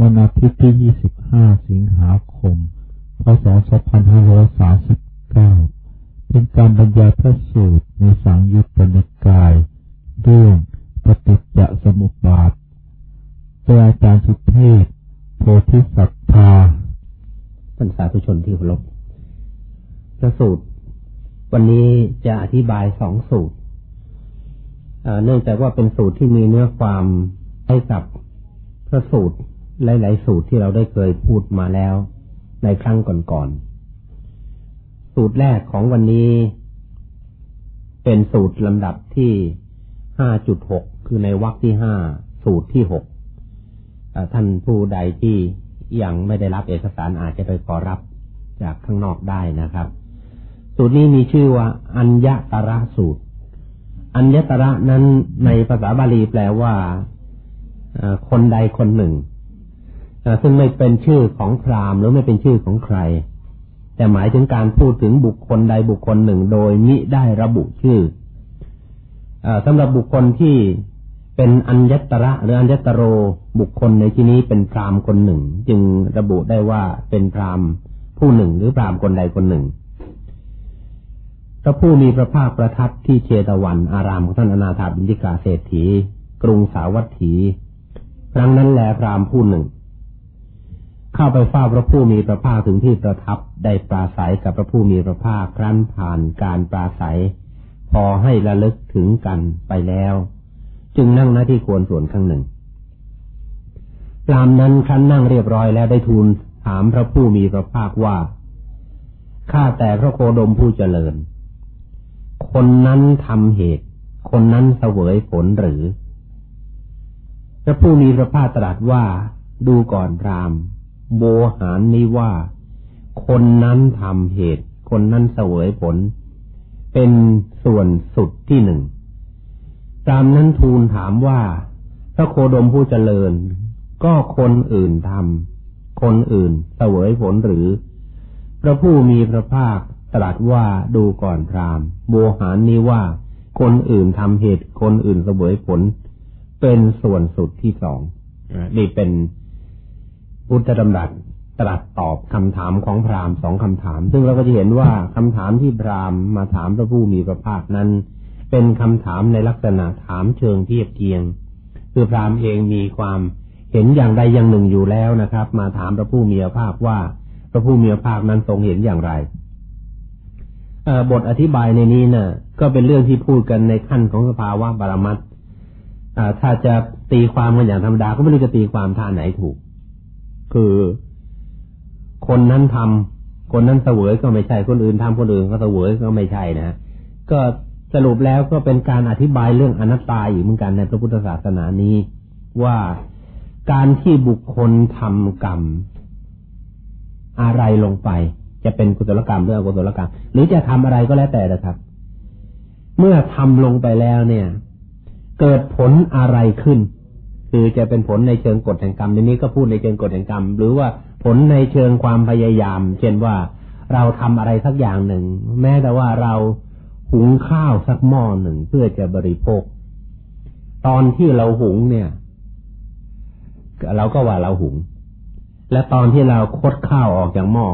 วันอาทิตย์ที่ 25 สิงหาคม พศ 2539 เป็นการบรรยายพระสูตรในสังยุตตนิกาย เรื่องปฏิจจสมุปบาทโดยอาจารย์สุเทพโพธิสัตธาท่านสาธุชนที่เคารพพระสูตร วันนี้จะอธิบายสองสูตร เนื่องจากว่าเป็นสูตรที่มีเนื้อความให้กับพระสูตร หลาย ๆ สูตรที่เราได้เคยพูดมาแล้ว ในครั้งก่อนๆ สูตรแรกของวันนี้ เป็นสูตรลำดับที่ห้าจุดหกคือในวรรคที่ห้าสูตรที่หกท่านผู้ใดที่ยังไม่ได้รับเอกสารอาจจะไปขอรับจากข้างนอกได้นะครับ สูตรนี้มีชื่อว่า อัญญตระสูตร อัญญตระนั้นในภาษาบาลีแปลว่าคนใดคนหนึ่ง ซึ่งไม่เป็นชื่อของพราหมณ์หรือไม่เป็นชื่อของใคร แต่หมายถึงการพูดถึงบุคคลใดบุคคลหนึ่งโดยมิได้ระบุชื่ออสำหรับบุคคลที่เป็นอัญญตระหรืออัญญตโรบุคคลในที่นี้เป็นพราหมณ์คนหนึ่ง จึงระบุได้ว่าเป็นพราหมณ์ผู้หนึ่งหรือพราหมณ์คนใดคนหนึ่งพระผู้มีพระภาคประทับที่เชตวันอารามของท่านอนาถาบิณฑิกาเศรษฐี กรุงสาวัตถี ครั้งนั้นแลพราหมณ์ผู้หนึ่ง เข้าไปเฝ้าพระผู้มีพระภาคถึงที่ประทับได้ปราศัยกับพระผู้มีพระภาคครั้นผ่านการปราศัย พอให้ระลึกถึงกันไปแล้ว จึงนั่งหน้าที่ควรส่วนข้างหนึ่งพรามนั้นครั้นนั่งเรียบร้อยแล้วได้ทูลถามพระผู้มีพระภาคว่าข้าแต่พระโคดมผู้เจริญ คนนั้นทำเหตุ คนนั้นเสวยผลหรือ พระผู้มีพระภาคตรัสว่าดูก่อนราม โบหารนี้ว่า คนนั้นทำเหตุ คนนั้นเสวยผล เป็นส่วนสุดที่หนึ่ง ตามนั้นทูลถามว่า พระโคดมผู้เจริญ ก็คนอื่นทำคนอื่นเสวยผลหรือ พระผู้มีพระภาคตรัสว่าดูก่อนพรามโบหารนี้ว่า คนอื่นทำเหตุ คนอื่นเสวยผล เป็นส่วนสุดที่สองนี่เป็น พุทธดำรัสตรัสตอบคำถามของพราหมณ์สองคำถาม ซึ่งเราก็จะเห็นว่าคำถามที่พราหมณ์มาถามพระผู้มีพระภาคนั้น เป็นคำถามในลักษณะถามเชิงเทียบเทียง คือพราหมณ์เองมีความเห็นอย่างใดอย่างหนึ่งอยู่แล้วนะครับ มาถามพระผู้มีพระภาคว่า พระผู้มีพระภาคนั้นทรงเห็นอย่างไรบทอธิบายในนี้นะ่ะ ก็เป็นเรื่องที่พูดกันในขั้นของสภาวะบารมัตถ้าจะตีความกันอย่างธรรมดาก็ไม่รู้จะตีความท่าไหนถูก คือคนนั้นทำคนนั้นเสวยก็ไม่ใช่คนอื่นทำคนอื่นก็เสวยก็ไม่ใช่นะก็สรุปแล้วก็เป็นการอธิบายเรื่องอนัตตาอีกเหมือนกันในพระพุทธศาสนานี้ ว่าการที่บุคคลทำกรรม อะไรลงไป จะเป็นกุศลกรรมหรืออกุศลกรรม หรือจะทำอะไรก็แล้วแต่นะครับ เมื่อทำลงไปแล้วเนี่ย เกิดผลอะไรขึ้น คือจะเป็นผลในเชิงกฎแห่งกรรมในนี้ก็พูดในเชิงกฎแห่งกรรม หรือว่าผลในเชิงความพยายาม เช่นว่าเราทำอะไรสักอย่างหนึ่ง แม้แต่ว่าเราหุงข้าวสักหม้อหนึ่งเพื่อจะบริโภค ตอนที่เราหุงเนี่ย เราก็ว่าเราหุง และตอนที่เราคดข้าวออกจากหม้อ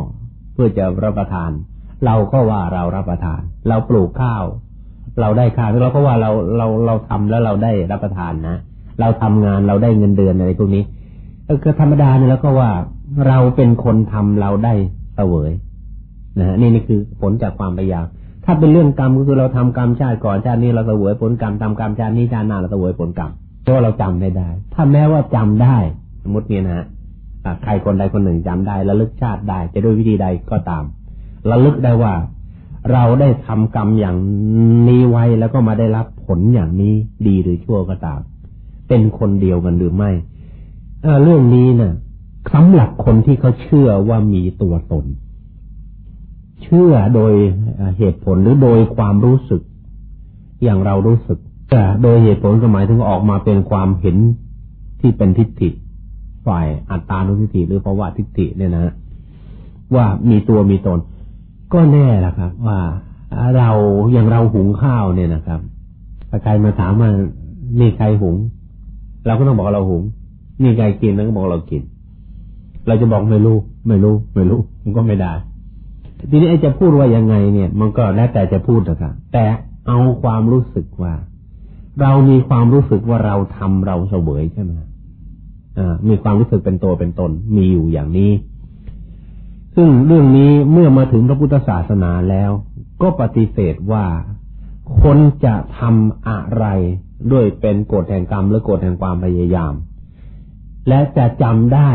เพื่อจะรับประทาน เราก็ว่าเรารับประทาน เราปลูกข้าว เราได้ข้าวเราก็ว่าเราเราเราทำแล้วเราได้รับประทานนะ เราทำงานเราได้เงินเดือนอะไรพวกนี้ก็ธรรมดาเนี่ยแล้วก็ว่าเราเป็นคนทำเราได้เสวยนะฮะนี่นี่คือผลจากความพยายามถ้าเป็นเรื่องกรรมก็คือเราทำกรรมชาติก่อนชาตินี้เราเสวยผลกรรมทำกรรมชาตินี้ชาติหน้าเราเสวยผลกรรมเพราะเราจำไม่ได้ ถ้าแม้ว่าจำได้สมมติเนี่ยนะใครคนใดคนหนึ่งจำได้ระลึกชาติได้ จะด้วยวิธีใดก็ตามระลึกได้ว่าเราได้ทำกรรมอย่างนี้ไว้แล้วก็มาได้รับผลอย่างนี้ดีหรือชั่วก็ตาม เป็นคนเดียวกันหรือไม่เรื่องนี้นะ่ะสำหรับคนที่เขาเชื่อว่ามีตัวตน เชื่อโดยเหตุผลหรือโดยความรู้สึก อย่างเรารู้สึกแต่โดยเหตุผลก็หมายถึงออกมาเป็นความเห็นที่เป็นทิฏฐิฝ่ายอัตตานุทิฏฐิหรือภาวะทิฏฐิเนี่ยนะว่ามีตัวมีตน ก็แน่ละครับ ว่าเราอย่างเราหุงข้าวเนี่ยนะครับถ้าใครมาถามว่านี่ใครหุง เราก็ต้องบอกเราหุงนี่ใครกินแล้วก็บอกเรากิน เราจะบอกไม่รู้ ไม่รู้ ไม่รู้ มันก็ไม่ได้ ทีนี้ไอ้จะพูดว่ายังไงเนี่ย มันก็แล้วแต่จะพูดนะครับแต่เอาความรู้สึกว่า เรามีความรู้สึกว่าเราทำเราเสวยใช่ไหมอ่ามีความรู้สึกเป็นตัวเป็นตน มีอยู่อย่างนี้ ซึ่งเรื่องนี้เมื่อมาถึงพระพุทธศาสนาแล้ว ก็ปฏิเสธว่าคนจะทำอะไร ด้วยเป็นกฎแห่งกรรมหรือกฎแห่งความพยายาม และจะจำได้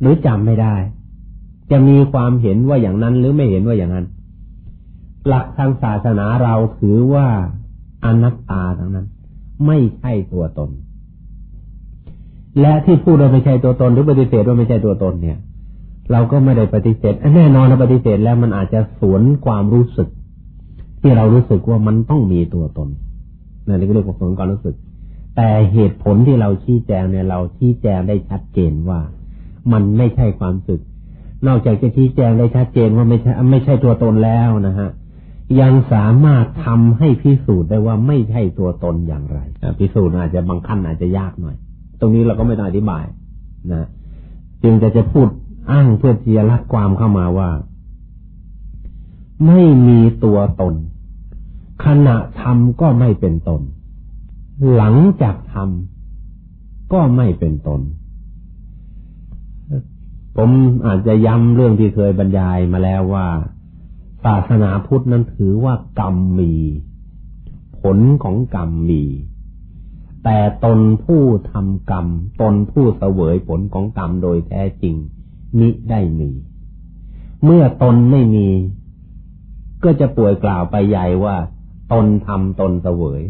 หรือจำไม่ได้ จะมีความเห็นว่าอย่างนั้นหรือไม่เห็นว่าอย่างนั้น หลักทางศาสนาเราถือว่าอนัตตาทั้งนั้น ไม่ใช่ตัวตน และที่พูดว่าไม่ใช่ตัวตน หรือปฏิเสธว่าไม่ใช่ตัวตนเนี่ย เราก็ไม่ได้ปฏิเสธแน่นอนเราปฏิเสธแล้วมันอาจจะสวนความรู้สึก ที่เรารู้สึกว่ามันต้องมีตัวตน นั่นเรียกว่าสวนความรู้สึก แต่เหตุผลที่เราชี้แจงเนี่ยเราชี้แจงได้ชัดเจนว่า มันไม่ใช่ความสึก นอกจากจะชี้แจงได้ชัดเจนว่าไม่ใช่ไม่ใช่ตัวตนแล้วนะฮะยังสามารถทำให้พิสูจน์ได้ว่าไม่ใช่ตัวตนอย่างไรพิสูจน์อาจจะบางขั้นอาจจะยากหน่อย ตรงนี้เราก็ไม่ต้องอธิบายนะจึงจะจะพูดอ้างเพื่อที่จะรักความเข้ามาว่า ไม่มีตัวตน ขณะทำก็ไม่เป็นตน หลังจากทำก็ไม่เป็นตน ผมอาจจะย้ำเรื่องที่เคยบรรยายมาแล้วว่าศาสนาพุทธนั้นถือว่ากรรมมี ผลของกรรมมี แต่ตนผู้ทำกรรม ตนผู้เสวยผลของกรรมโดยแท้จริงมิได้มี เมื่อตนไม่มี ก็จะป่วยกล่าวไปใหญ่ว่า ตนทำตนเสวย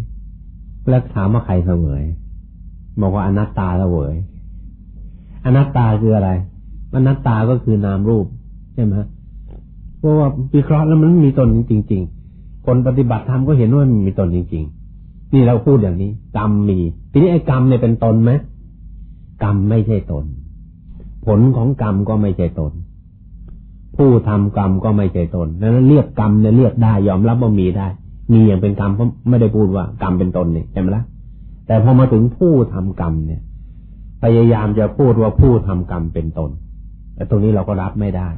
แล้วถามว่าใครเสวยบอกว่าอนัตตาเสวย อนัตตาคืออะไร อนัตตาก็คือนามรูปใช่ไหมเพราะว่าวิเคราะห์แล้วมันมีตนจริง ๆ คนปฏิบัติธรรมก็เห็นว่ามันมีตนจริง ๆ นี่เราพูดอย่างนี้ กรรมมี ทีนี้ไอ้กรรมเนี่ยเป็นตนไหมกรรมไม่ใช่ตน ผลของกรรมก็ไม่ใช่ตน ผู้ทำกรรมก็ไม่ใช่ตนนั้นเรียกกรรมเนี่ยเรียกได้ยอมรับว่ามีได้ มีอย่างเป็นกรรมเพราะไม่ได้พูดว่ากรรมเป็นตนเนี่ยใช่ไหมละ่ะแต่พอมาถึงผู้ทำกรรมเนี่ย พยายามจะพูดว่าผู้ทำกรรมเป็นตนแต่ตรงนี้เราก็รับไม่ได้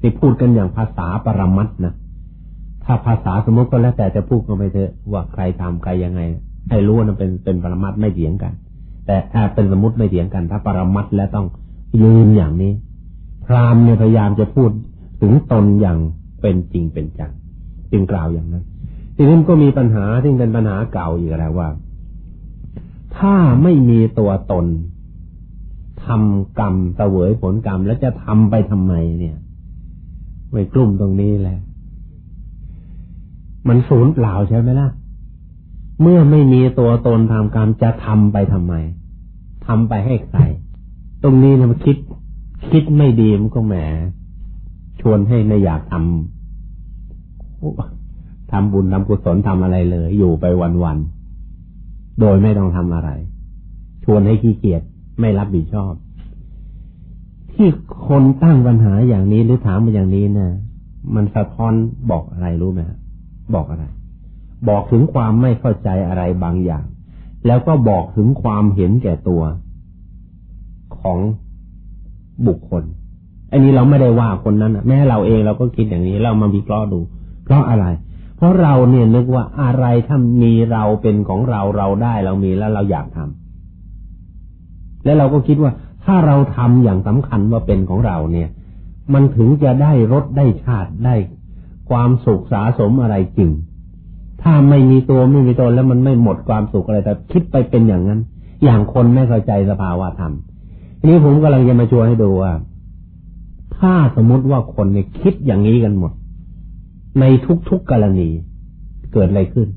ที่พูดกันอย่างภาษาปรมัตนะถ้าภาษาสมมติก็แล้วแต่จะพูดก็ไปเถอะว่าใครทำใครยังไง ให้รู้ว่ามันเป็นเป็นปรมัตไม่เถียงกัน แต่ถ้าเป็นสมมติไม่เถียงกัน ถ้าปรมัตแล้วต้องยืนอย่างนี้ พรามเนี่ยพยายามจะพูดถึงตนอย่างเป็นจริงเป็นจังจึงกล่าวอย่างนั้น ทีนี้ก็มีปัญหาที่เป็นปัญหาเก่าอีกแล้วว่า ถ้าไม่มีตัวตนทำกรรมเสวยผลกรรมแล้วจะทำไปทำไมเนี่ยไม่กลุ่มตรงนี้แหละ มันสูญเปล่าใช่ไหมล่ะ เมื่อไม่มีตัวตนทำกรรมจะทำไปทำไมทำไปให้ใคร ตรงนี้นะมันคิด คิดไม่ดีมันก็แหม ชวนให้ไม่อยากทำ ทำบุญทำกุศลทำอะไรเลย อยู่ไปวันๆ โดยไม่ต้องทำอะไร ชวนให้ขี้เกียจไม่รับผิดชอบ ที่คนตั้งปัญหาอย่างนี้หรือถามมาอย่างนี้นะมันสะท้อนบอกอะไรรู้ไหมบอกอะไร บอกถึงความไม่เข้าใจอะไรบางอย่าง แล้วก็บอกถึงความเห็นแก่ตัวของบุคคล อันนี้เราไม่ได้ว่าคนนั้นแม้เราเองเราก็คิดอย่างนี้ เรามาวิเคราะห์ดู เพราะอะไร ราะเราเนี่ยนึกว่าอะไรถ้ามีเราเป็นของเราเราได้เรามีแล้วเราอยากทำและเราก็คิดว่าถ้าเราทำอย่างสำคัญว่าเป็นของเราเนี่ย มันถึงจะได้รสได้ชาติได้ ความสุขสาสมอะไรจริง ถ้าไม่มีตัวไม่มีตนแล้วมันไม่หมดความสุขอะไรแต่คิดไปเป็นอย่างนั้น อย่างคนไม่เข้าใจสภาวะธรรมทีนี้ผมกำลังจะมาชวนให้ดูว่า ถ้าสมมติว่าคนเนี่ยคิดอย่างนี้กันหมด ในทุกๆกรณี เกิดอะไรขึ้น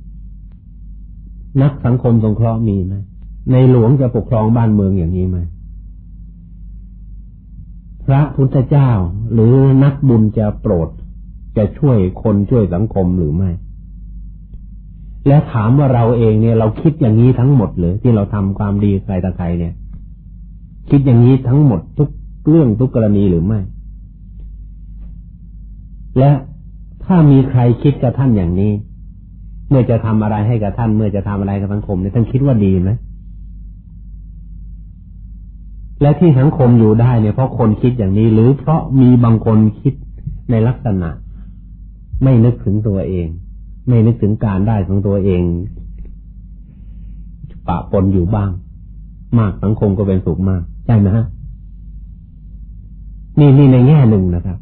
นักสังคมสงเคราะห์มีไหมในหลวงจะปกครองบ้านเมืองอย่างนี้ไหมพระพุทธเจ้าหรือนักบุญจะโปรด จะช่วยคนช่วยสังคมหรือไม่ และถามว่าเราเองเนี่ย เราคิดอย่างนี้ทั้งหมดเลยที่เราทำความดีใครตะใครเนี่ย คิดอย่างนี้ทั้งหมดทุกเรื่องทุกกรณีหรือไม่ และ ถ้ามีใครคิดกับท่านอย่างนี้ เมื่อจะทำอะไรให้กับท่าน เมื่อจะทำอะไรกับสังคมเนี่ยท่านคิดว่าดีไหมและที่สังคมอยู่ได้เนี่ยเพราะคนคิดอย่างนี้ หรือเพราะมีบางคนคิดในลักษณะ ไม่นึกถึงตัวเอง ไม่นึกถึงการได้ของตัวเอง ปะปนอยู่บ้าง มากสังคมก็เป็นสุขมาก ใช่ไหมฮะนี่นี่ในแง่หนึ่งนะครับ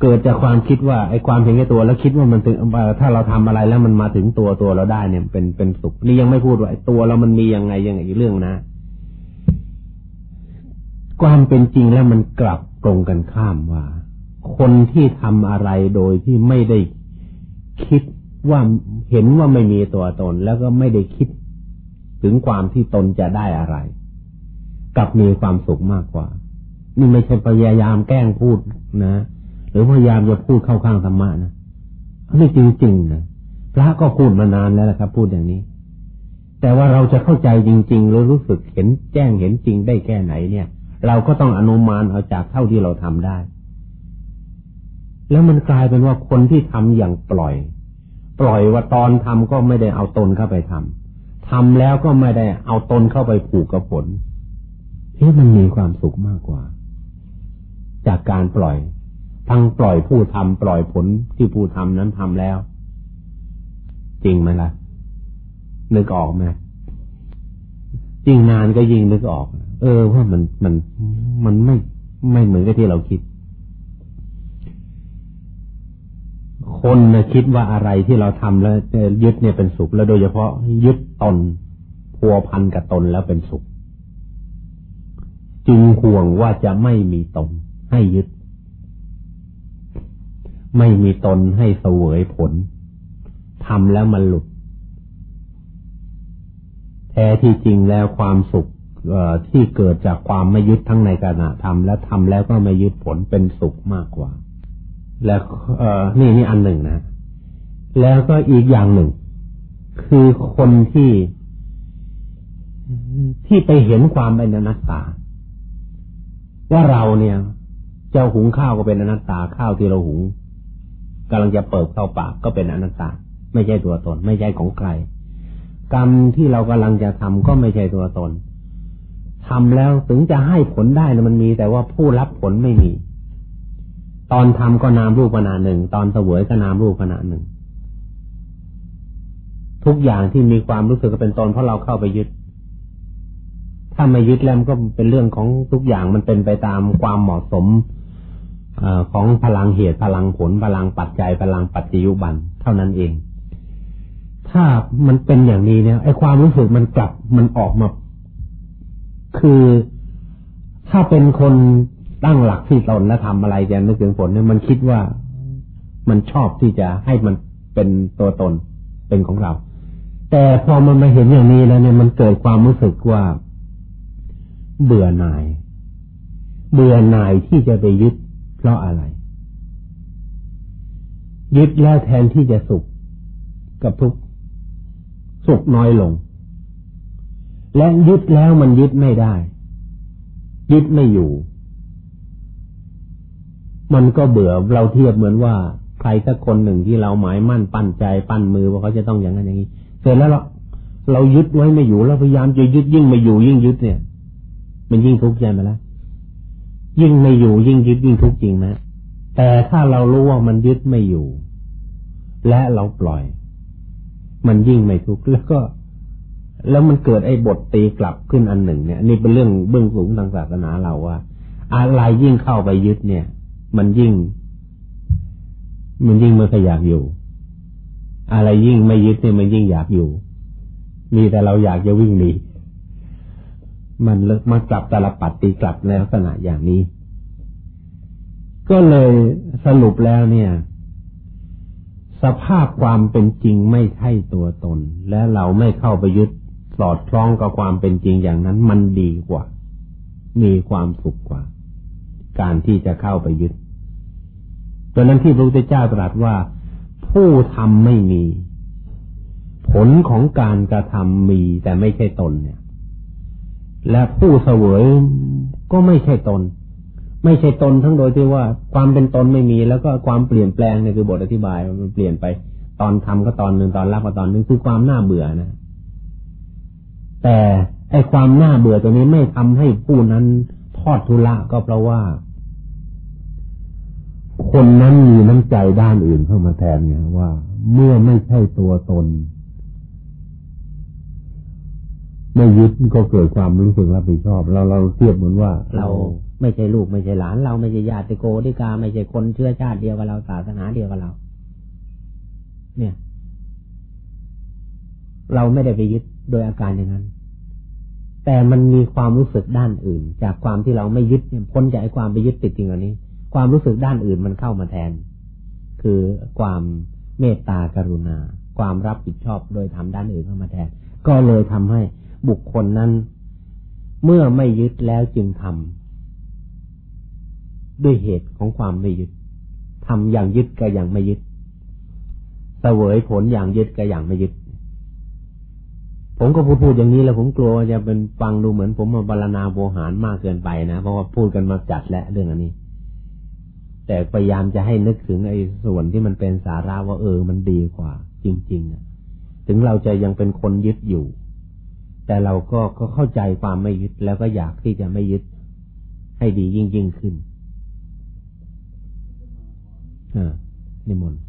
เกิดจากความคิดว่าไอ้ความเห็นแก่ตัวแล้วคิดว่ามันถึงถ้าเราทำอะไรแล้วมันมาถึงตัวตัวเราได้เนี่ยเป็นเป็นสุขนี่ยังไม่พูดว่าไอ้ตัวเรามันมียังไงยังไงอีกเรื่องนะ ความเป็นจริงแล้วมันกลับตรงกันข้ามว่า คนที่ทำอะไรโดยที่ไม่ได้คิดว่าเห็นว่าไม่มีตัวตน แล้วก็ไม่ได้คิดถึงความที่ตนจะได้อะไรกลับมีความสุขมากกว่า นี่ไม่ใช่พยายามแกล้งพูดนะ รือพยายามจะพูดเข้าข้างธรรมะนะนี่จริงๆนะพระก็พูดมานานแล้วนะครับ พูดอย่างนี้ แต่ว่าเราจะเข้าใจจริงๆหรือรู้สึกเห็นแจ้งเห็นจริงได้แค่ไหนเนี่ย เราก็ต้องอนุมานเอาจากเท่าที่เราทำได้ แล้วมันกลายเป็นว่าคนที่ทำอย่างปล่อย ปล่อยว่าตอนทำก็ไม่ได้เอาตนเข้าไปทำทำแล้วก็ไม่ได้เอาตนเข้าไปผูกกับผลเฮ้มันมีความสุขมากกว่า จากการปล่อย ทั้งปล่อยผู้ทำปล่อยผลที่ผู้ทำนั้นทำแล้ว จริงไหมล่ะ นึกออกไหมจริงนานก็ยิ่งนึกออก เออว่ามันมันมันไม่ไม่เหมือนกับที่เราคิด คนนะคิดว่าอะไรที่เราทำแล้วยึดเนี่ยเป็นสุข แล้วโดยเฉพาะยึดตนพัวพันกับตนแล้วเป็นสุข จึงห่วงว่าจะไม่มีตนให้ยึด ไม่มีตนให้เสวยผลทำแล้วมันหลุด แท้ที่จริงแล้วความสุขที่เกิดจากความไม่ยึดทั้งในขณะทำและทำแล้วก็ไม่ยึดผลเป็นสุขมากกว่า แล้วเออนี่นี่อันหนึ่งนะ แล้วก็อีกอย่างหนึ่ง คือคนที่ที่ไปเห็นความเป็นอนัตตา ว่าเราเนี่ย เจ้าหุงข้าวก็เป็นอนัตตาข้าวที่เราหุง กำลังจะเปิดเข้าปากก็เป็นอนัตตา ไม่ใช่ตัวตน ไม่ใช่ของใคร กรรมที่เรากำลังจะทำก็ไม่ใช่ตัวตนทำแล้วถึงจะให้ผลได้นะมันมี แต่ว่าผู้รับผลไม่มี ตอนทำก็นามรูปขณะหนึ่ง ตอนเสวยก็นามรูปขณะหนึ่ง ทุกอย่างที่มีความรู้สึกเป็นตนเพราะเราเข้าไปยึดถ้าไม่ยึดแล้วก็เป็นเรื่องของทุกอย่างมันเป็นไปตามความเหมาะสม อของพลังเหตุพลังผลพลังปัจจัยพลังปัจจิยุบันเท่านั้นเอง ถ้ามันเป็นอย่างนี้เนี่ยไอ้ความรู้สึกมันกลับมันออกมา คือถ้าเป็นคนตั้งหลักที่ตนและทำอะไรจะนึกถึงผลเนี่ยมันคิดว่ามันชอบที่จะให้มันเป็นตัวตนเป็นของเรา แต่พอมันมาเห็นอย่างนี้แล้วเนี่ยมันเกิดความรู้สึกว่า เบื่อหน่าย เบื่อหน่ายที่จะไปยึด ราะอะไร ยึดแล้วแทนที่จะสุขกับทุกสุขน้อยลง และยึดแล้วมันยึดไม่ได้ ยึดไม่อยู่ มันก็เบื่อเราเทียบเหมือนว่าใครสักคนหนึ่งที่เราหมายมั่นปั้นใจปั้นมือว่าเขาจะต้องอย่างนั้นอย่างนี้เสร็จแล้วเราเรายึดไว้ไม่อยู่แล้วพยายามจะยึดยิ่งไม่อยู่ยิ่งยึดเนี่ย มันยิ่งทุกข์ใจไหมล่ะ ยิ่งไม่อยู่ยิ่งยึดยิ่งทุกข์จริงนะแต่ถ้าเรารู้ว่ามันยึดไม่อยู่ และเราปล่อย มันยิ่งไม่ทุกข์แล้วก็ แล้วมันเกิดไอ้บทตีกลับขึ้นอันหนึ่งเนี่ย นี่เป็นเรื่องเบื้องสูงทางศาสนาเราว่าอะไรยิ่งเข้าไปยึดเนี่ย มันยิ่ง มันยิ่งไม่ขอยากอยู่ อะไรยิ่งไม่ยึดเนี่ยมันยิ่งอยากอยู่ มีแต่เราอยากจะวิ่งหนี มันเลิกมากลับตลปัดตีกลับในลักษณะอย่างนี้ ก็เลยสรุปแล้วเนี่ย สภาพความเป็นจริงไม่ใช่ตัวตน และเราไม่เข้าไปยึดสอดคล้องกับความเป็นจริงอย่างนั้น มันดีกว่า มีความสุขกว่า การที่จะเข้าไปยึดดังนั้นที่พระพุทธเจ้าตรัสว่า ผู้ทำไม่มี ผลของการกระทำมีแต่ไม่ใช่ตนเนี่ย และผู้เสวยก็ไม่ใช่ตน ไม่ใช่ตนทั้งโดยที่ว่าความเป็นตนไม่มีแล้วก็ความเปลี่ยนแปลงเนี่ยคือบทอธิบายมันเปลี่ยนไปตอนทำก็ตอนหนึ่งตอนรับก็ตอนหนึ่งคือความน่าเบื่อนะแต่ไอ้ความน่าเบื่อตัวนี้ไม่ทำให้ผู้นั้นทอดทุละก็เพราะว่า คนนั้นมีน้ำใจด้านอื่นเข้ามาแทนไงว่า เมื่อไม่ใช่ตัวตน ไม่ยึดก็เกิดความรู้สึกรับผิดชอบ เราเราเทียบเหมือนว่า เราไม่ใช่ลูกไม่ใช่หลาน เราไม่ใช่ญาติโกติกาไม่ใช่คนเชื้อชาติเดียวกับเราศาสนาเดียวกับเรา เนี่ย เราไม่ได้ไปยึดโดยอาการอย่างนั้น แต่มันมีความรู้สึกด้านอื่น จากความที่เราไม่ยึดพ้นจากความไปยึดติดจริงอันนี้ ความรู้สึกด้านอื่นมันเข้ามาแทน คือความเมตตากรุณา ความรับผิดชอบโดยทำด้านอื่นเข้ามาแทน ก็เลยทำให้ บุคคลนั้น เมื่อไม่ยึดแล้วจึงทำด้วยเหตุของความไม่ยึดทำอย่างยึดก็อย่างไม่ยึดเสวยผลอย่างยึดก็อย่างไม่ยึด ผมก็พูดพูดอย่างนี้แล้วผมกลัวจะเป็นฟังดูเหมือน ผมมาบรรณาโวหารมากเกินไปนะเพราะว่าพูดกันมาจัดและเรื่องอันนี้ แต่พยายามจะให้นึกถึงไอ้ส่วนที่มันเป็นสาระว่าเออมันดีกว่า จริงๆนะถึงเราจะยังเป็นคนยึดอยู่ แต่เราก็ก็เข้าใจความไม่ยึดแล้วก็อยากที่จะไม่ยึดให้ดียิ่งยิ่งขึ้นอ่านิมนต์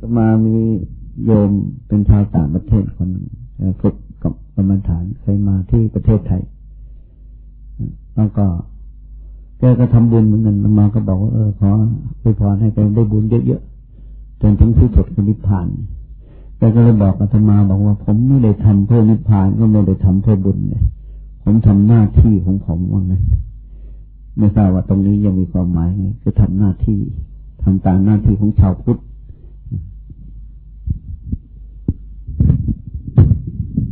ตมามีโยมเป็นชาวต่างประเทศคนฝึกกับกรรมฐานเคยมาที่ประเทศไทย แล้วก็แกก็ทำบุญเหมือนกันมาก็บอกว่าเออขออวยพรให้แกได้บุญเยอะๆจนถึงที่สุดนิพพาน แกก็เลยบอกอาตมาบอกว่าผมไม่ได้ทำเพื่อนิพพานก็ไม่ได้ทำเพื่อบุญเลยผมทำหน้าที่ของผมว่างั้นไม่ทราบว่าตรงนี้ยังมีความหมายไงคือทำหน้าที่ทำตามหน้าที่ของชาวพุทธ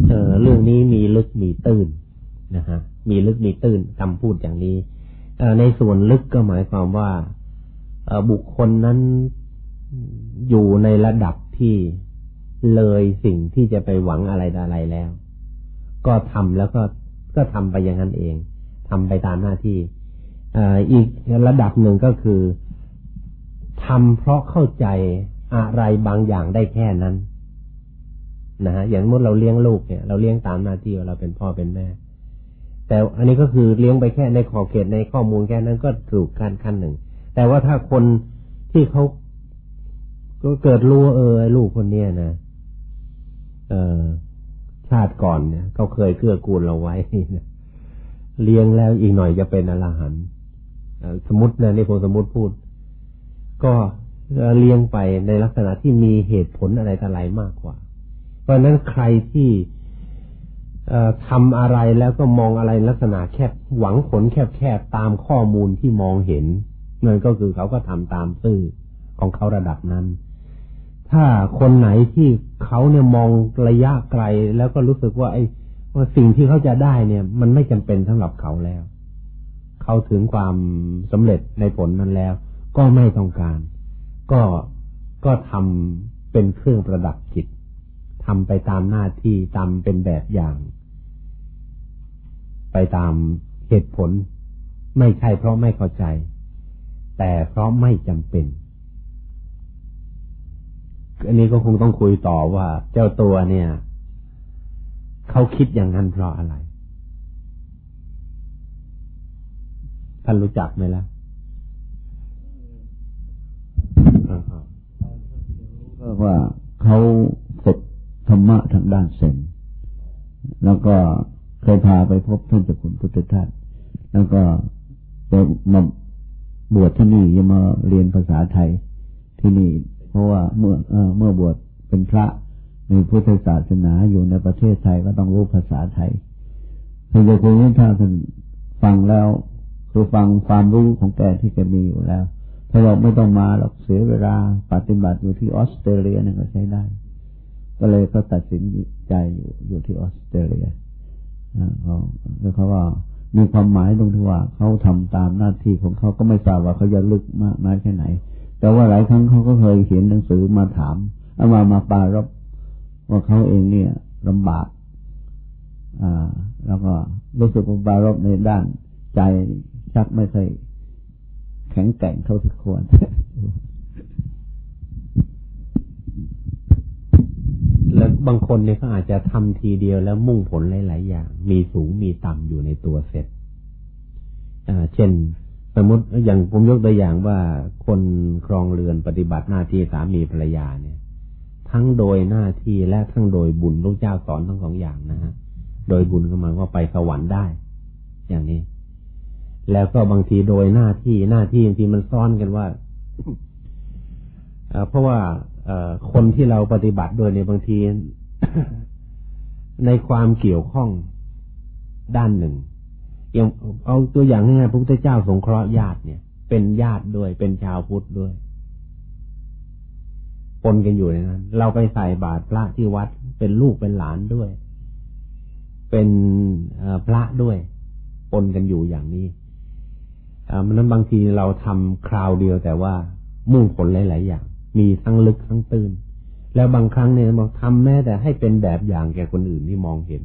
เออเรื่องนี้มีลึกมีตื้นนะฮะมีลึกมีตื้นคำพูดอย่างนี้ในส่วนลึกก็หมายความว่าบุคคลนั้นอยู่ในระดับที่ เลยสิ่งที่จะไปหวังอะไรอะไรแล้ว ก็ทำแล้วก็ก็ทำไปอย่างนั้นเองทำไปตามหน้าที่อีกระดับหนึ่งก็คือทำเพราะเข้าใจอะไรบางอย่างได้แค่นั้นนะฮะอย่างเมื่อเราเลี้ยงลูกเนี่ย เราเลี้ยงตามหน้าที่เราเป็นพ่อเป็นแม่ แต่อันนี้ก็คือเลี้ยงไปแค่ในขอบเขตในข้อมูลแค่นั้นก็ถูกขั้นขั้นหนึ่ง แต่ว่าถ้าคนที่เขาก็เกิดรู้เออลูกคนเนี้ยนะ ชาติก่อนเนี่ยเขาเคยเกื้อกูลเราไว้เลี้ยงแล้วอีกหน่อยจะเป็นอรหันต์สมมตินะนี่ผมสมมติพูด ก็เลี้ยงไปในลักษณะที่มีเหตุผลอะไรต่ออะไรมากกว่า เพราะนั้นใครที่ทำอะไรแล้วก็มองอะไรลักษณะแคบหวังผลแคบๆตามข้อมูลที่มองเห็นนั่นก็คือเขาก็ทำตามซื่อของเขาระดับนั้น ถ้าคนไหนที่เขาเนี่ยมองระยะไกลแล้วก็รู้สึกว่า ไอ้ว่าสิ่งที่เขาจะได้เนี่ย มันไม่จำเป็นสำหรับเขาแล้ว เขาถึงความสำเร็จในผลนั้นแล้ว ก็ไม่ต้องการ ก็ก็ทำเป็นเครื่องประดับจิตทำไปตามหน้าที่ตามเป็นแบบอย่าง ไปตามเหตุผล ไม่ใช่เพราะไม่เข้าใจ แต่เพราะไม่จำเป็น อันนี้ก็คงต้องคุยต่อว่า เจ้าตัวเนี่ยเขาคิดอย่างนั้นเพราะอะไร ท่านรู้จักไหมล่ะก็ว่าเขาฝึกธรรมะทางด้านเซนแล้วก็เคยพาไปพบท่านเจ้าคุณพุทธทาสแล้วก็ไปมาบวชที่นี่ยังมาเรียนภาษาไทยที่นี่ เพราะว่าเมื่อเมื่อบวชเป็นพระในพุทธศาสนาอยู่ในประเทศไทยก็ต้องรู้ภาษาไทยท่านเจ้าคุณพุทธทาสฟังแล้ว คือฟังความรู้ของแกที่แกมีอยู่แล้ว ถ้าเราไม่ต้องมาหรอกเสียเวลาปฏิบัติอยู่ที่ออสเตรเลียนี่ก็ใช้ได้ ก็เลยเขาตัดสินใจอยู่อยู่ที่ออสเตรเลียเขาแล้วเขาว่ามีความหมายตรงที่ว่าเขาทำตามหน้าที่ของเขาก็ไม่ทราบว่าเขาจะลึกมากน้อยแค่ไหน แต่ว่าหลายครั้งเขาก็เคยเขียนหนังสือมาถามเอามามาปารบว่าเขาเองเนี่ยลำบาก อ่า แล้วก็รู้สึกว่าบารบในด้านใจชักไม่เคยแข็งแกร่งเท่าที่ควร แล้วบางคนเนี่ยเขาอาจจะทำทีเดียวแล้วมุ่งผลหลาย ๆ อย่าง มีสูงมีต่ำอยู่ในตัวเสร็จเช่น สมมติอย่างผมยกตัวอย่างว่าคนครองเรือนปฏิบัติหน้าที่สามีภรรยาเนี่ย ทั้งโดยหน้าที่และทั้งโดยบุญลูกเจ้าสอนทั้งสองอย่างนะฮะโดยบุญก็หมายว่าไปสวรรค์ได้ อย่างนี้ แล้วก็บางทีโดยหน้าที่หน้าที่บางทีมันซ้อนกันว่าเพราะว่าคนที่เราปฏิบัติโดยในบางทีในความเกี่ยวข้องด้านหนึ่ง อย่างเอาตัวอย่างง่ายพระพุทธเจ้าสงเคราะห์ญาติเนี่ย เป็นญาติด้วยเป็นชาวพุทธด้วยปนกันอยู่ในนั้น เราไปใส่บาตรพระที่วัดเป็นลูกเป็นหลานด้วย เป็นพระด้วยปนกันอยู่อย่างนี้มันนั้นบางทีเราทำคราวเดียวแต่ว่ามุ่งผลหลาย ๆ อย่าง มีทั้งลึกทั้งตื้น แล้วบางครั้งเนี่ยบอกทำแม้แต่ให้เป็นแบบอย่างแก่คนอื่นที่มองเห็น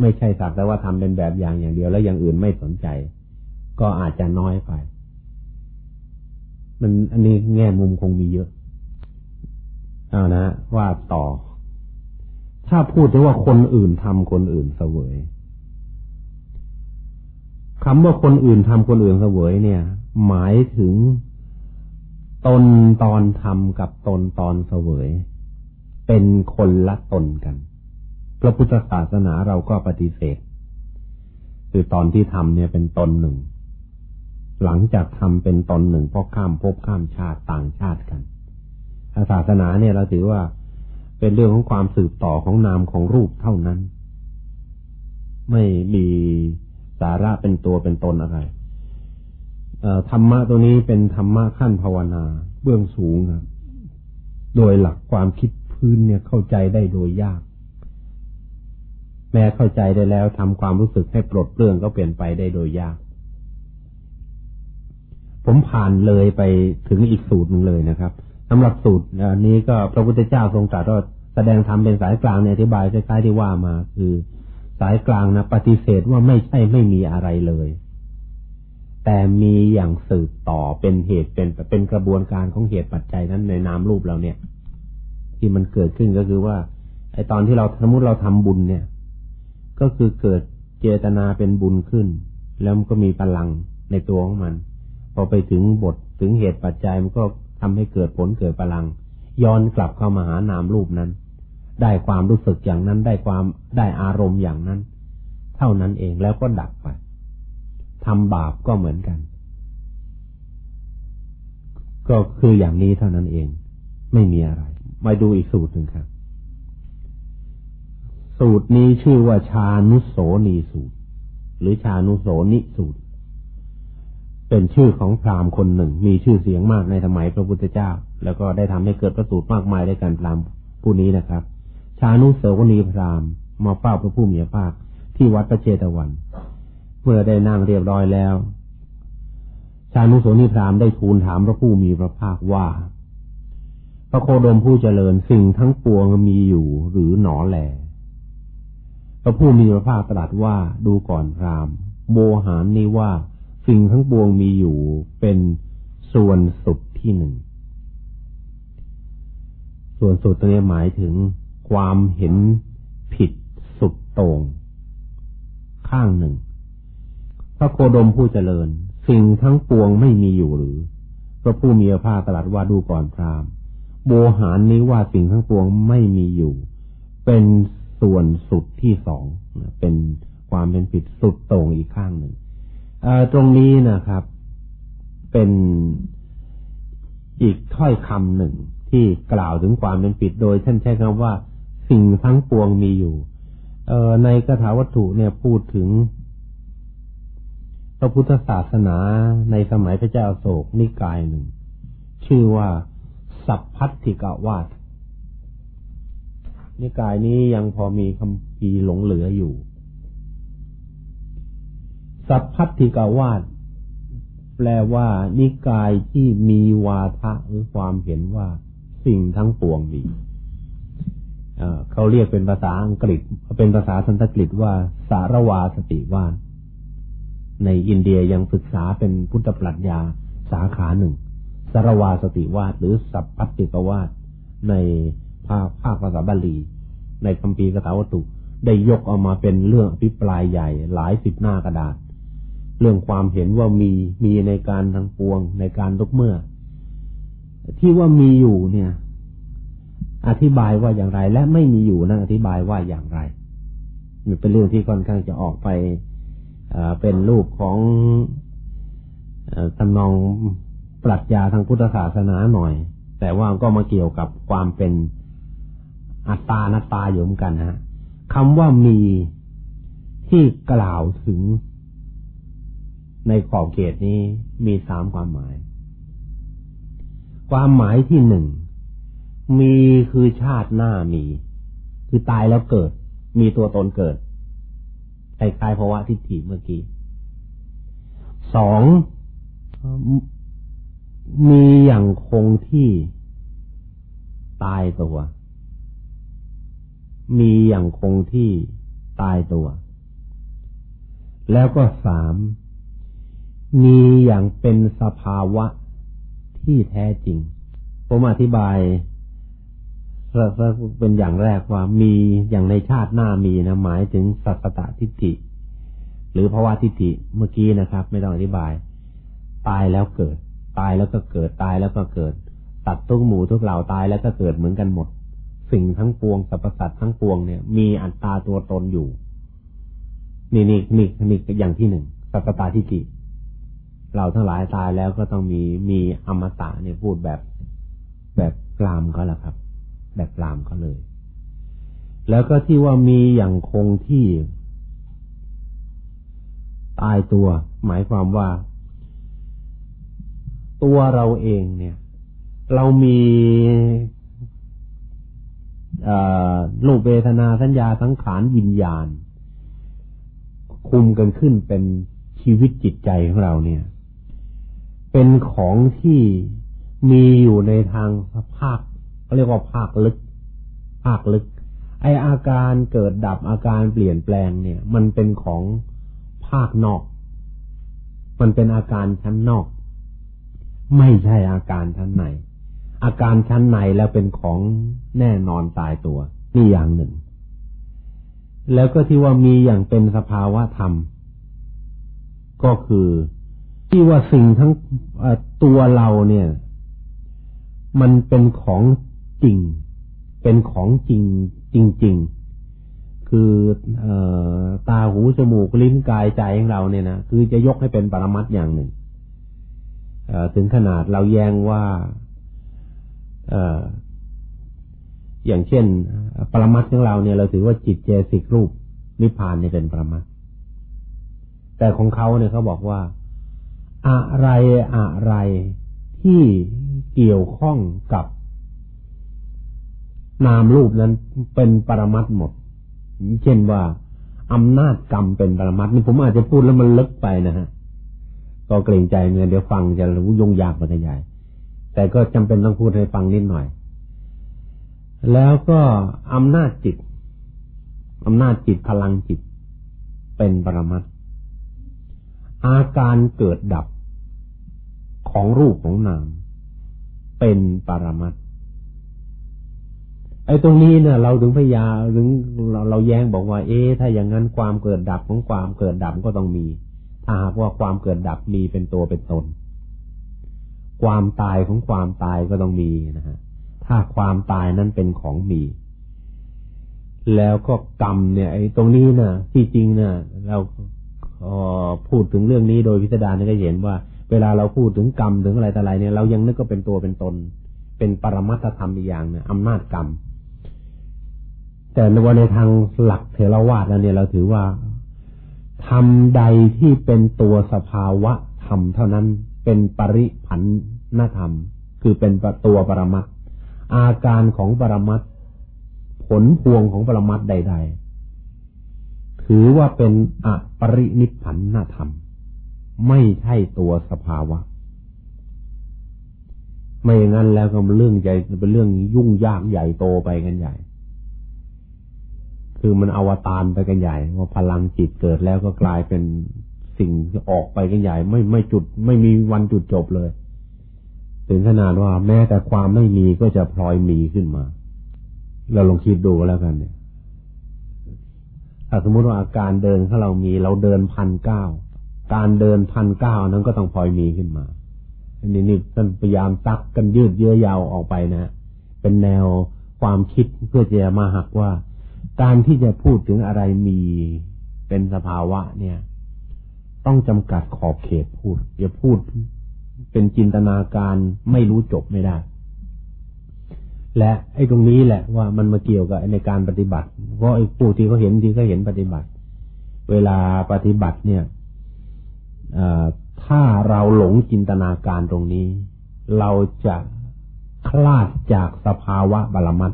ไม่ใช่สักแต่ว่าทำเป็นแบบอย่างอย่างเดียวแล้วอย่างอื่นไม่สนใจ ก็อาจจะน้อยไป มันอันนี้แง่มุมคงมีเยอะเอานะว่าต่อ ถ้าพูดถึงว่าคนอื่นทำคนอื่นเสวยคำว่าคนอื่นทำคนอื่นเสวยเนี่ย หมายถึงตนตอนทำกับตนตอนเสวย เป็นคนละตนกัน พระพุทธศาสนาเราก็ปฏิเสธ คือตอนที่ทำเนี่ยเป็นตนหนึ่ง หลังจากทำเป็นตนหนึ่งเพราะข้ามภพข้ามชาติต่างชาติกันศาสนาเนี่ยเราถือว่าเป็นเรื่องของความสืบต่อของนามของรูปเท่านั้น ไม่มีสาระเป็นตัวเป็นตนอะไรธรรมะตัวนี้เป็นธรรมะขั้นภาวนาเบื้องสูงครับ โดยหลักความคิดพื้นเนี่ยเข้าใจได้โดยยาก แม้เข้าใจได้แล้วทำความรู้สึกให้ปลดเปลื้องก็เปลี่ยนไปได้โดยยาก ผมผ่านเลยไปถึงอีกสูตรหนึ่งเลยนะครับสำหรับสูตรนี้ก็พระพุทธเจ้าทรงตรัสว่าแสดงธรรมเป็นสายกลางในอธิบายคล้ายๆที่ว่ามา คือสายกลางนะปฏิเสธว่าไม่ใช่ไม่มีอะไรเลย แต่มีอย่างสืบต่อเป็นเหตุเป็นเป็นกระบวนการของเหตุปัจจัยนั้นในนามรูปเราเนี่ย ที่มันเกิดขึ้นก็คือว่าไอตอนที่เราสมมติเราทำบุญเนี่ย ก็คือเกิดเจตนาเป็นบุญขึ้น แล้วมันก็มีพลังในตัวของมัน พอไปถึงบทถึงเหตุปัจจัยมันก็ทำให้เกิดผลเกิดพลัง ย้อนกลับเข้ามาหานามรูปนั้น ได้ความรู้สึกอย่างนั้นได้ความได้อารมณ์อย่างนั้น เท่านั้นเองแล้วก็ดับไปทำบาปก็เหมือนกัน ก็คืออย่างนี้เท่านั้นเอง ไม่มีอะไร มาดูอีกสูตรหนึ่งครับ สูตรนี้ชื่อว่าชานุโสนีสูตร หรือชานุโสนิสูตร เป็นชื่อของพราหมณ์คนหนึ่ง มีชื่อเสียงมากในสมัยพระพุทธเจ้า แล้วก็ได้ทำให้เกิดประสูตรมากมายในการพราหมณ์ผู้นี้นะครับ ชานุโสนีพราหมณ์มาเฝ้าพระผู้มีพระภาคที่วัดพระเจตวัน เมื่อได้นั่งเรียบร้อยแล้ว ชานุโสนิพรามได้ทูลถามพระผู้มีพระภาคว่า พระโคดมผู้เจริญสิ่งทั้งปวงมีอยู่หรือหนอแหลพ ระผู้มีพระภาคตรัสว่าดูก่อนพรามโมหานี้ว่าสิ่งทั้งปวงมีอยู่เป็นส่วนสุดที่หนึ่ง ส่วนสุดตรงนี้หมายถึงความเห็นผิดสุดตรง ข้างหนึ่ง พระโคดมผู้เจริญ สิ่งทั้งปวงไม่มีอยู่หรือ พระผู้มีพระภาคตรัสว่าดูก่อนพรามโบหานี้ว่าสิ่งทั้งปวงไม่มีอยู่ เป็น ส่วนสุดที่สองเป็นความเป็นผิดสุดตรงอีกข้างหนึ่งตรงนี้นะครับ เป็นอีกถ้อยคำหนึ่งที่กล่าวถึงความเป็นผิดโดยท่านใช้คำว่า สิ่งทั้งปวงมีอยู่ในคาถาวัตถุเนี่ยพูดถึงพระพุทธศาสนาในสมัยพระเจ้าโศกนิกายหนึ่ง ชื่อว่า สัพพัทธิกวาส นิกายนี้ยังพอมีคำพีหลงเหลืออยู่ สัพพัทธิกาวาสแปลว่านิกายที่มีวาทะหรือความเห็นว่าสิ่งทั้งปวงมีเขาเรียกเป็นภาษาอังกฤษ เป็นภาษาสันสกฤตว่าสารวาสติวาน ในอินเดียยังศึกษาเป็นพุทธปรัชญาสาขาหนึ่งสารวาสติวาดหรือสัพพัติกวาดใน ภาคภาคภาษาบาลี ในคัมภีร์กถาวัตถุได้ยกออกมาเป็นเรื่องอภิปรายใหญ่หลายสิบหน้ากระดาษ เรื่องความเห็นว่ามีมีในการทางปวงในการทุกเมื่อ ที่ว่ามีอยู่เนี่ย อธิบายว่าอย่างไร และไม่มีอยู่นั่นอธิบายว่าอย่างไรมันเป็นเรื่องที่ค่อนข้างจะออกไปเป็นรูปของตำนองปรัชญาทางพุทธศาสนาหน่อย แต่ว่าก็มาเกี่ยวกับความเป็น อัตตานัตตาอยู่เหมือนกันนะคำว่ามีที่กล่าวถึงในขอบเขตนี้มีสามความหมาย ความหมายที่หนึ่ง มีคือชาติหน้ามี คือตายแล้วเกิด มีตัวตนเกิดคล้ายๆภาวะทิฏฐิเมื่อกี้สองมีอย่างคงที่ตายตัว มีอย่างคงที่ตายตัว แล้วก็สาม มีอย่างเป็นสภาวะที่แท้จริง ผมอธิบายเป็นอย่างแรกว่ามีอย่างในชาติหน้ามีนะหมายถึงสัตตทิฏฐิ หรือภาวะทิฏฐิเมื่อกี้นะครับ ไม่ต้องอธิบาย ตายแล้วเกิด ตายแล้วก็เกิดตายแล้วก็เกิด ตัดทุกหมู่ทุกเหล่าตายแล้วก็เกิดเหมือนกันหมด สิ่งทั้งปวงสรรพสัตว์ทั้งปวงเนี่ย มีอัตตาตัวตนอยู่ นี่นี่นี่นี่อย่างที่หนึ่งสัตตาทิฏฐิเราทั้งหลายตายแล้วก็ต้องมีมีอมตะเนี่ยพูดแบบแบบกลามก็แหล้วครับ แบบกรามเขาเลย แล้วก็ที่ว่ามีอย่างคงที่ตายตัว หมายความว่า ตัวเราเองเนี่ย เรามี รูปเวทนาสัญญาสังขารวิญญาณ คุมกันขึ้นเป็นชีวิตจิตใจของเราเนี่ย เป็นของที่มีอยู่ในทางภาคเขาเรียกว่าภาคลึก ภาคลึก ไออาการเกิดดับอาการเปลี่ยนแปลงเนี่ย มันเป็นของภาคนอก มันเป็นอาการชั้นนอก ไม่ใช่อาการชั้นใน อาการชั้นในแล้วเป็นของแน่นอนตายตัว นี่อย่างหนึ่ง แล้วก็ที่ว่ามีอย่างเป็นสภาวะธรรม ก็คือ ที่ว่าสิ่งทั้งตัวเราเนี่ย มันเป็นของจริง เป็นของจริงจริง ๆ คืออตาหูจมูกลิ้นกายใจของเราเนี่ยนะคือจะยกให้เป็นปรมัตอย่างหนึ่งถึงขนาดเราแย้งว่า อย่างเช่น ปรมัตของเราเนี่ยเราถือว่าจิตเจสิกรูปนิพพานเนี่ยเป็นปรมัตแต่ของเขาเนี่ยเขาบอกว่า อะไรอะไรที่เกี่ยวข้องกับ นามรูปนั้นเป็นปรมัตหมด เช่นว่าอำนาจกรรมเป็นปรมัตนี่ผมอาจจะพูดแล้วมันลึกไปนะฮะก็เกรงใจเงินเดี๋ยวฟังจะรู้ยุ่งยากไปกันใหญ่ แต่ก็จำเป็นต้องพูดให้ฟังนิดหน่อย แล้วก็อำนาจจิตอำนาจจิตพลังจิต เป็นปรมัตอาการเกิดดับของรูปของนาม เป็นปรมัตไอ้ตรงนี้เนี่ย เราถึงพยาถึงเราเราแย้งบอกว่า เอ๊ะถ้าอย่างนั้นความเกิดดับของความเกิดดับก็ต้องมี ถ้าหากว่าความเกิดดับมีเป็นตัวเป็นตน ความตายของความตายก็ต้องมีนะฮะถ้าความตายนั้นเป็นของมี แล้วก็กรรมเนี่ยไอ้ตรงนี้นะที่จริงนี่ยเราพูดถึงเรื่องนี้โดยพิสดารนี่ก็เห็นว่า เวลาเราพูดถึงกรรมถึงอะไรแต่อะไรเนี่ย เรายังนึกก็เป็นตัวเป็นตน เป็นปรมัตธรรมอีกอย่างเนี่ยอำนาจกรรม แต่ในวันในทางหลักเทรวาสแล้วเนี่ยเราถือว่าทำใดที่เป็นตัวสภาวะธรรมเท่านั้น เป็นปริพันนธรรม คือเป็นตัวปรมัตอาการของปรมัตผลพวงของปรมัตใด ๆ ถือว่าเป็นอปรินิพันนธรรม ไม่ใช่ตัวสภาวะ ไม่อย่างนั้นแล้วก็เรื่องใหญ่เป็นเรื่องยุ่งยากใหญ่โตไปกันใหญ่คือมันอวตารไปกันใหญ่ว่าพลังจิตเกิดแล้วก็กลายเป็น สิ่งออกไปกันใหญ่ไม่ไม่จุด ไม่มีวันจุดจบเลย ถึงขนาดว่าแม้แต่ความไม่มีก็จะพลอยมีขึ้นมา เราลองคิดดูแล้วกันเนี่ยถ้าสมมติว่าอาการเดินถ้าเรามีเราเดินพันเก้าการเดินพันเก้านั้นก็ต้องพลอยมีขึ้นมาอันนี้นี่ท่านพยายามตักกันยืดเยื้อยาวออกไปนะ เป็นแนวความคิดเพื่อจะมาหักว่า การที่จะพูดถึงอะไรมีเป็นสภาวะเนี่ย ต้องจำกัดขอบเขตพูดอย่าพูดเป็นจินตนาการไม่รู้จบไม่ได้ และไอ้ตรงนี้แหละว่ามันมาเกี่ยวกับในการปฏิบัติ เพราะไอ้ผู้ที่เขาเห็นที่เขาเห็นปฏิบัติ เวลาปฏิบัติเนี่ยถ้าเราหลงจินตนาการตรงนี้ เราจะคลาดจากสภาวะบาลมัต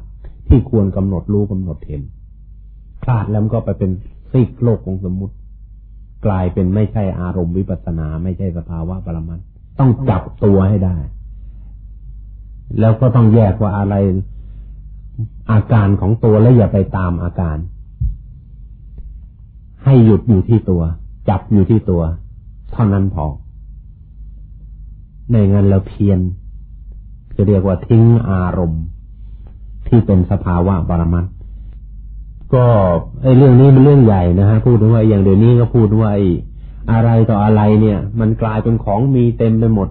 ที่ควรกำหนดรู้กำหนดเห็น คลาดแล้วก็ไปเป็นซีกโลกของสมมติ กลายเป็นไม่ใช่อารมณ์วิปัสนา ไม่ใช่สภาวะบาลมัตต้องจับตัวให้ได้ แล้วก็ต้องแยกว่าอะไรอาการของตัวแล้วอย่าไปตามอาการ ให้หยุดอยู่ที่ตัว จับอยู่ที่ตัว เท่านั้นพอในงั้นเราเพียนจะเรียกว่าทิ้งอารมณ์ ที่เป็นสภาวะปรมัต ก็ไอ้เรื่องนี้เป็นเรื่องใหญ่นะฮะพูดว่าอย่างเดี๋ยวนี้ก็พูดว่าไอ้อะไรต่ออะไรเนี่ย มันกลายเป็นของมีเต็มไปหมด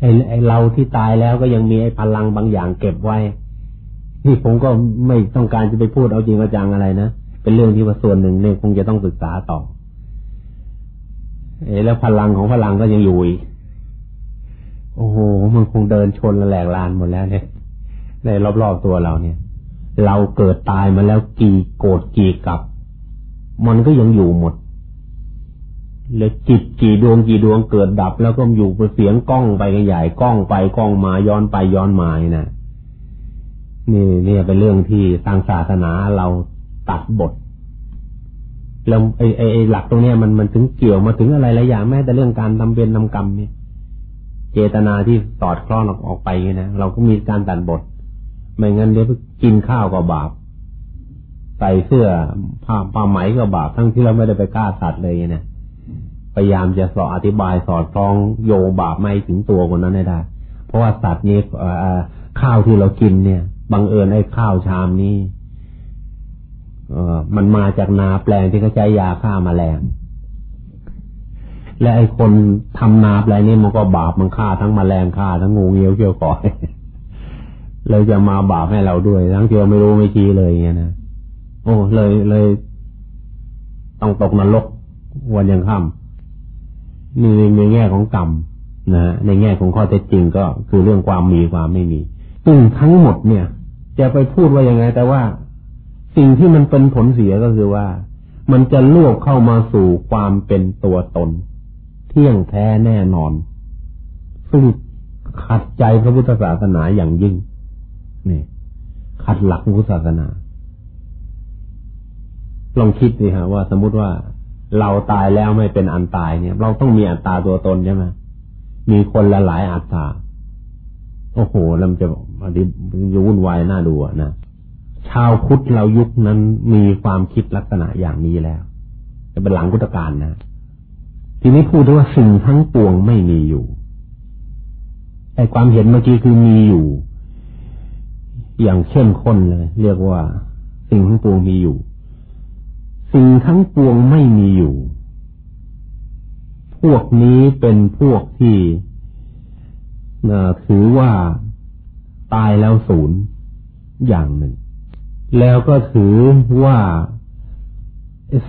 ไอ้ไอ้เราที่ตายแล้วก็ยังมีไอ้พลังบางอย่างเก็บไว้นี่ผมก็ไม่ต้องการจะไปพูดเอาจริงเอาจังอะไรนะเป็นเรื่องที่ว่าส่วนหนึ่งเนี่ยคงจะต้องศึกษาต่อเอแล้วพลังของพลังก็ยังอยู่อีกโอ้โหมันคงเดินชนแหลกลานหมดแล้วเนี่ยในรอบๆตัวเราเนี่ย เราเกิดตายมาแล้วกี่โกรธกี่กับ มันก็ยังอยู่หมดแล้วจิตกี่ดวงกี่ดวงเกิดดับ แล้วก็อยู่เป็นเสียงกล้องไปกันใหญ่กล้องไปกล้องมาย้อนไปย้อนมานะนี่นี่เป็นเรื่องที่ทางศาสนาเราตัดบทแล้วไอ้ไอ้หลักตรงเนี้ยมันมันถึงเกี่ยวมาถึงอะไรหลายอย่างแม้แต่เรื่องการทำเ็นนำกรรมเนี่ย เจตนาที่สอดคล้องออกไปนะเราก็มีการตัดบท ไม่งั้นเดี๋ยวกินข้าวก็บาปใส่เสื้อผ้าผ้าไหมก็บาปทั้งที่เราไม่ได้ไปฆ่าสัตว์เลยนะพยายามจะสออธิบายสอดคล้องโยงบาปไม่ถึงตัวคนนั้นได้ เพราะว่าสัตว์นี้ข้าวที่เรากินเนี่ย บังเอิญไอ้ข้าวชามนี้เออมันมาจากนาแปลงที่เขาใช้ยาฆ่ามาแมลงและไอ้คนทำนาแปลงนี้มันก็บาปมันฆ่าทั้งมแมลงฆ่าทั้งงูเงี้ยวเกี่ยวก่อย เลยจะมาบาปให้เราด้วย ทั้งที่เราไม่รู้ไม่ชี้เลยเงี้ยนะโอ้เลยเลย ต้องตกนรกวันยังค่ำนี่ในแง่ของกรรมนะในแง่ของข้อเท็จจริงก็คือเรื่องความมีความไม่มีซึ่งทั้งหมดเนี่ย จะไปพูดว่ายังไง แต่ว่าสิ่งที่มันเป็นผลเสียก็คือว่า มันจะลวกเข้ามาสู่ความเป็นตัวตน เที่ยงแท้แน่นอน ซึ่งขัดใจพระพุทธศาสนาอย่างยิ่ง นี่ขัดหลักพุทธศาสนา ลองคิดดิฮะว่าสมมุติว่าเราตายแล้วไม่เป็นอันตายเนี่ย เราต้องมีอัตตาตัวตนใช่ไหมมีคนละหลายอัตตาโอ้โหแล้วมันจะอันนี้จะวุ่นวายน่าดูนะชาวพุทธเรายุคนั้นมีความคิดลักษณะอย่างนี้แล้วจะเป็นหลังพุทธกาลนะทีนี้พูดว่าสิ่งทั้งปวงไม่มีอยู่ไอ้ความเห็นเมื่อกี้คือมีอยู่ อย่างเข้มข้นเลย เรียกว่า สิ่งทั้งปวงมีอยู่ สิ่งทั้งปวงไม่มีอยู่ พวกนี้เป็นพวกที่ถือว่าตายแล้วศูนย์อย่างหนึ่ง แล้วก็ถือว่า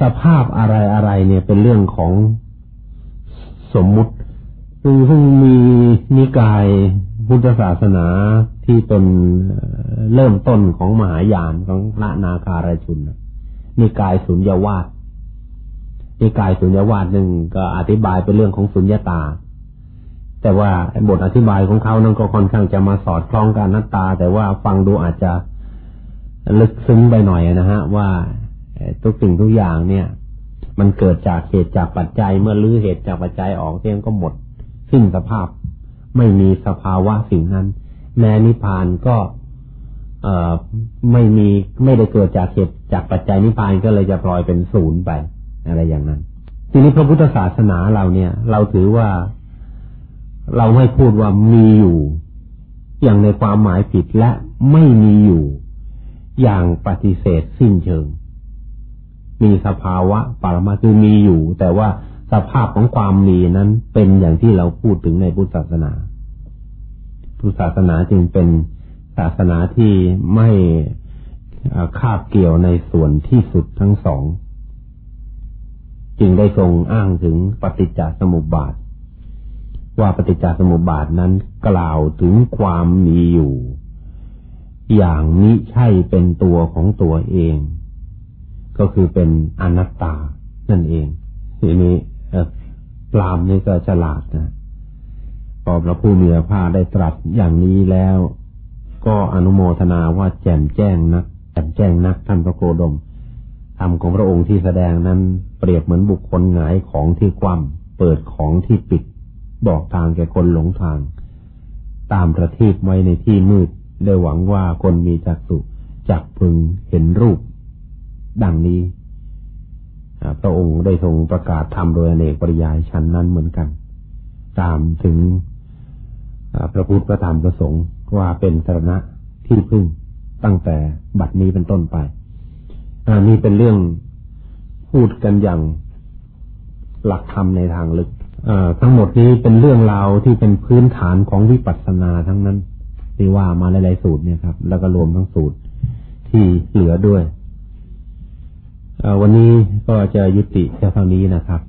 สภาพอะไรอะไรเนี่ยเป็นเรื่องของสมมุติคือเพิ่งมีนิกายพุทธศาสนา ที่เป็นเริ่มต้นของมหายานของพระนาคาราชุนนิกายสุญญาวาสนิกายสุญญาวาสหนึ่งก็อธิบายเป็นเรื่องของสุญญาตา แต่ว่าบทอธิบายของเขานั้นก็ค่อนข้างจะมาสอดคล้องกับนัตตา แต่ว่าฟังดูอาจจะลึกซึ้งไปหน่อยนะฮะ ว่าทุกสิ่งทุกอย่างเนี่ย มันเกิดจากเหตุจากปัจจัยเมื่อลื้อเหตุจากปัจจัยออกเทียงก็หมดสิ้นสภาพ ไม่มีสภาวะสิ่งนั้น แม้นิพพานก็เอไม่มีไม่ได้เกิดจากเหตุจากปัจจัยนิพพานก็เลยจะปล่อยเป็นศูนย์ไป อะไรอย่างนั้น ทีนี้พระพุทธศาสนาเราเนี่ย เราถือว่าเราไม่พูดว่ามีอยู่อย่างในความหมายผิดและไม่มีอยู่ อย่างปฏิเสธสิ้นเชิง มีสภาวะปรมาคือมีอยู่ แต่ว่าสภาพของความมีนั้นเป็นอย่างที่เราพูดถึงในพุทธศาสนา พุทธศาสนาจึงเป็นศาสนาที่ไม่คาบเกี่ยวในส่วนที่สุดทั้งสอง จึงได้ทรงอ้างถึงปฏิจจสมุปบาท ว่าปฏิจจสมุปบาทนั้นกล่าวถึงความมีอยู่ อย่างมิใช่เป็นตัวของตัวเอง ก็คือเป็นอนัตตานั่นเองทีนี้พรามนี่ก็ฉลาดนะ พอพระผู้มีพระภาคได้ตรัสอย่างนี้แล้ว ก็อนุโมทนาว่าแจ่มแจ้งนักแจ่มแจ้งนักท่านพระโคดมธรรมของพระองค์ที่แสดงนั้นเปรียบเหมือนบุคคลหงายของที่คว่ำเปิดของที่ปิด บอกทางแก่คนหลงทาง ตามประทีปไว้ในที่มืดได้หวังว่าคนมีจักสุจักพึงเห็นรูป ดังนี้พระองค์ได้ทรงประกาศธรรมโดยอเนกปริยายชั้นนั้นเหมือนกัน ตามถึง พระพุทธพระธรรมพระสงฆ์ว่าเป็นสรณะที่พึ่งตั้งแต่บัดนี้เป็นต้นไปอันนี้เป็นเรื่องพูดกันอย่างหลักธรรมในทางลึกทั้งหมดนี้เป็นเรื่องราวที่เป็นพื้นฐานของวิปัสสนาทั้งนั้นที่ว่ามาหลายๆสูตรเนี่ยครับ แล้วก็รวมทั้งสูตรที่เหลือด้วยวันนี้ก็จะยุติแค่เท่านี้นะครับ